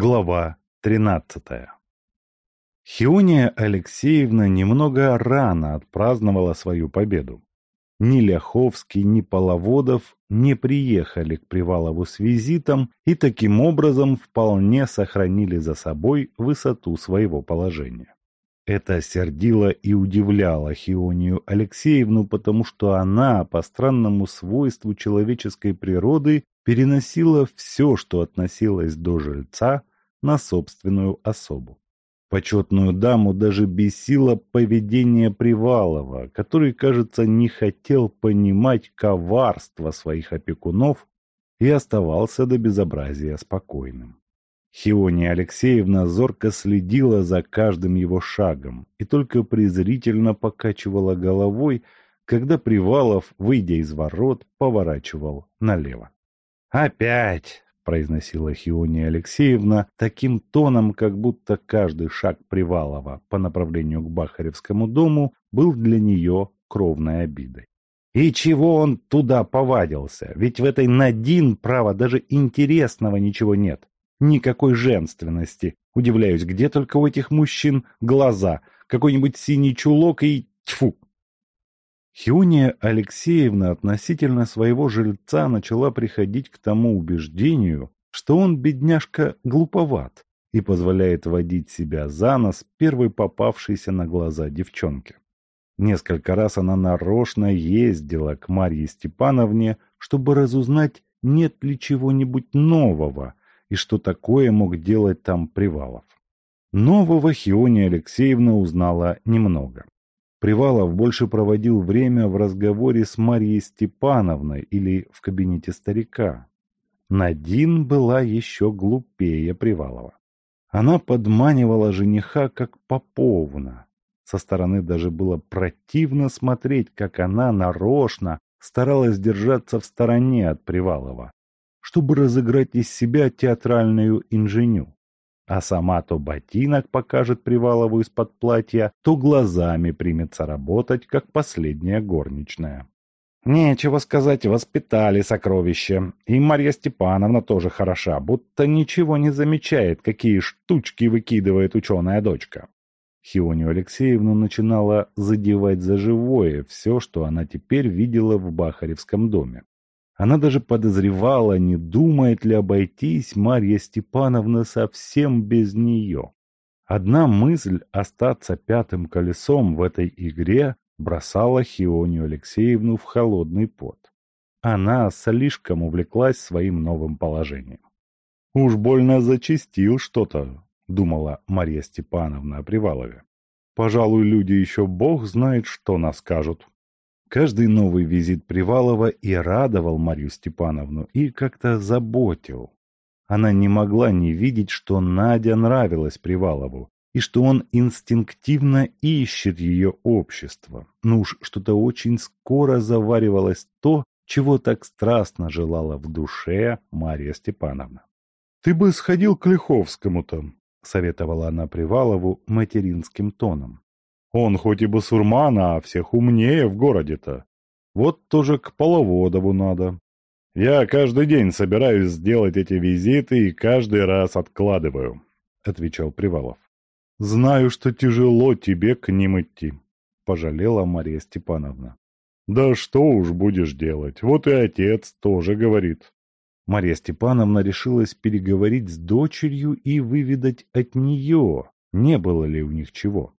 Глава 13 Хиония Алексеевна немного рано отпраздновала свою победу. Ни Ляховский, ни Половодов не приехали к Привалову с визитом и таким образом вполне сохранили за собой высоту своего положения. Это сердило и удивляло Хионию Алексеевну, потому что она, по странному свойству человеческой природы, переносила все, что относилось до жильца, на собственную особу. Почетную даму даже бесило поведение Привалова, который, кажется, не хотел понимать коварство своих опекунов и оставался до безобразия спокойным. Хиония Алексеевна зорко следила за каждым его шагом и только презрительно покачивала головой, когда Привалов, выйдя из ворот, поворачивал налево. «Опять!» — произносила Хиония Алексеевна таким тоном, как будто каждый шаг Привалова по направлению к Бахаревскому дому был для нее кровной обидой. И чего он туда повадился? Ведь в этой Надин, право, даже интересного ничего нет. Никакой женственности. Удивляюсь, где только у этих мужчин глаза, какой-нибудь синий чулок и... Тьфу! Хиуния Алексеевна относительно своего жильца начала приходить к тому убеждению, что он, бедняжка, глуповат и позволяет водить себя за нос первой попавшейся на глаза девчонке. Несколько раз она нарочно ездила к Марье Степановне, чтобы разузнать, нет ли чего-нибудь нового и что такое мог делать там Привалов. Нового Хиония Алексеевна узнала немного. Привалов больше проводил время в разговоре с Марьей Степановной или в кабинете старика. Надин была еще глупее Привалова. Она подманивала жениха как поповна. Со стороны даже было противно смотреть, как она нарочно старалась держаться в стороне от Привалова, чтобы разыграть из себя театральную инженю а сама то ботинок покажет Привалову из-под платья, то глазами примется работать, как последняя горничная. Нечего сказать, воспитали сокровища. И Марья Степановна тоже хороша, будто ничего не замечает, какие штучки выкидывает ученая дочка. Хионию Алексеевну начинала задевать за живое все, что она теперь видела в Бахаревском доме. Она даже подозревала, не думает ли обойтись Марья Степановна совсем без нее. Одна мысль остаться пятым колесом в этой игре бросала Хионию Алексеевну в холодный пот. Она слишком увлеклась своим новым положением. «Уж больно зачистил что-то», — думала Марья Степановна о Привалове. «Пожалуй, люди еще бог знает, что нас скажут». Каждый новый визит Привалова и радовал Марью Степановну, и как-то заботил. Она не могла не видеть, что Надя нравилась Привалову, и что он инстинктивно ищет ее общество. Ну уж что-то очень скоро заваривалось то, чего так страстно желала в душе Марья Степановна. «Ты бы сходил к Лиховскому-то», — советовала она Привалову материнским тоном. Он хоть и басурман, а всех умнее в городе-то. Вот тоже к Половодову надо. Я каждый день собираюсь сделать эти визиты и каждый раз откладываю, — отвечал Привалов. Знаю, что тяжело тебе к ним идти, — пожалела Мария Степановна. Да что уж будешь делать, вот и отец тоже говорит. Мария Степановна решилась переговорить с дочерью и выведать от нее, не было ли у них чего.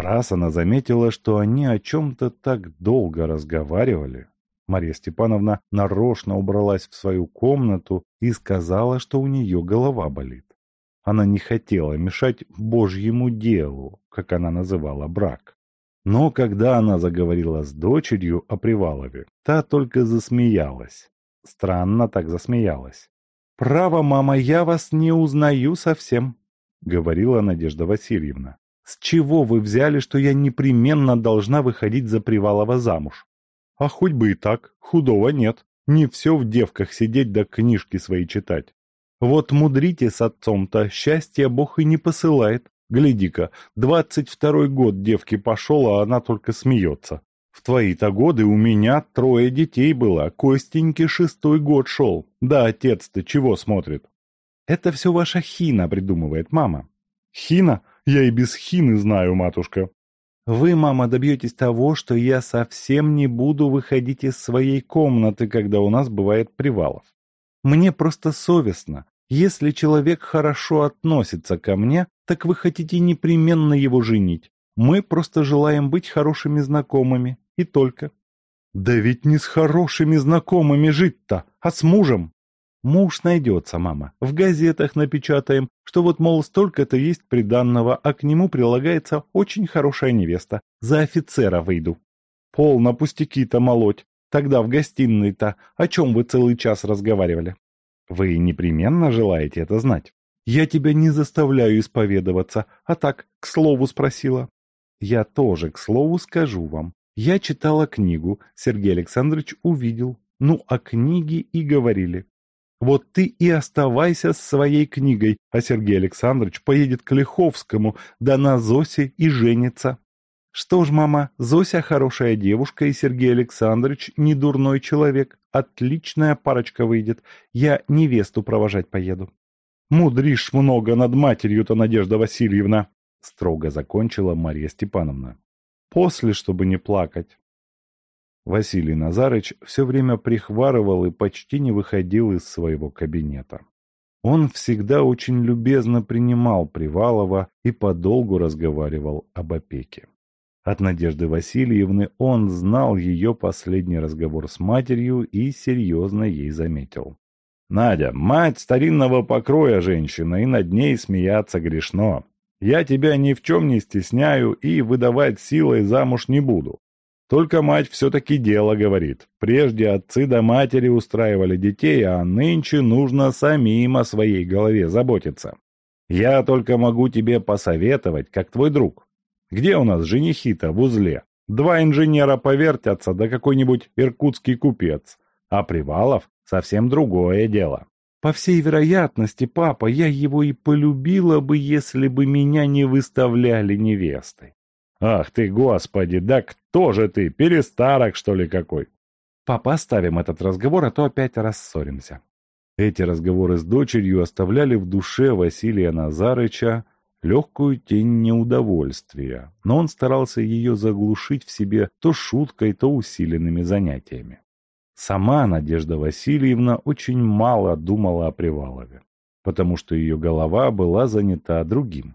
Раз она заметила, что они о чем-то так долго разговаривали, Мария Степановна нарочно убралась в свою комнату и сказала, что у нее голова болит. Она не хотела мешать Божьему делу, как она называла брак. Но когда она заговорила с дочерью о Привалове, та только засмеялась. Странно так засмеялась. «Право, мама, я вас не узнаю совсем», — говорила Надежда Васильевна. С чего вы взяли, что я непременно должна выходить за Привалова замуж? А хоть бы и так, худого нет. Не все в девках сидеть да книжки свои читать. Вот мудрите с отцом-то, счастья Бог и не посылает. Гляди-ка, двадцать второй год девки пошел, а она только смеется. В твои-то годы у меня трое детей было, Костеньке шестой год шел. Да отец-то чего смотрит? Это все ваша хина придумывает, мама. Хина? Я и без хины знаю, матушка. Вы, мама, добьетесь того, что я совсем не буду выходить из своей комнаты, когда у нас бывает привалов. Мне просто совестно. Если человек хорошо относится ко мне, так вы хотите непременно его женить. Мы просто желаем быть хорошими знакомыми. И только. Да ведь не с хорошими знакомыми жить-то, а с мужем. Муж найдется, мама. В газетах напечатаем, что вот, мол, столько-то есть приданного, а к нему прилагается очень хорошая невеста. За офицера выйду. Полно пустяки-то молоть. Тогда в гостиной-то о чем вы целый час разговаривали? Вы непременно желаете это знать? Я тебя не заставляю исповедоваться, а так, к слову спросила. Я тоже, к слову, скажу вам. Я читала книгу, Сергей Александрович увидел. Ну, о книге и говорили. Вот ты и оставайся с своей книгой, а Сергей Александрович поедет к Лиховскому, да на Зосе и женится. Что ж, мама, Зося хорошая девушка, и Сергей Александрович не дурной человек. Отличная парочка выйдет. Я невесту провожать поеду. Мудришь много над матерью-то, Надежда Васильевна, строго закончила Марья Степановна. После, чтобы не плакать. Василий Назарыч все время прихварывал и почти не выходил из своего кабинета. Он всегда очень любезно принимал Привалова и подолгу разговаривал об опеке. От Надежды Васильевны он знал ее последний разговор с матерью и серьезно ей заметил. «Надя, мать старинного покроя женщина, и над ней смеяться грешно. Я тебя ни в чем не стесняю и выдавать силой замуж не буду. Только мать все-таки дело говорит. Прежде отцы до матери устраивали детей, а нынче нужно самим о своей голове заботиться. Я только могу тебе посоветовать, как твой друг. Где у нас женихи-то в узле? Два инженера повертятся, да какой-нибудь иркутский купец. А Привалов совсем другое дело. По всей вероятности, папа, я его и полюбила бы, если бы меня не выставляли невестой. Ах ты, господи, да кто же ты, перестарок, что ли, какой? Папа, оставим этот разговор, а то опять рассоримся. Эти разговоры с дочерью оставляли в душе Василия Назарыча легкую тень неудовольствия, но он старался ее заглушить в себе то шуткой, то усиленными занятиями. Сама Надежда Васильевна очень мало думала о Привалове, потому что ее голова была занята другим.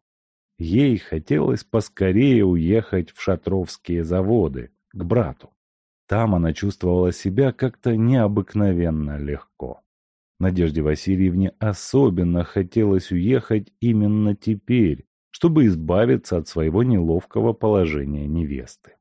Ей хотелось поскорее уехать в Шатровские заводы, к брату. Там она чувствовала себя как-то необыкновенно легко. Надежде Васильевне особенно хотелось уехать именно теперь, чтобы избавиться от своего неловкого положения невесты.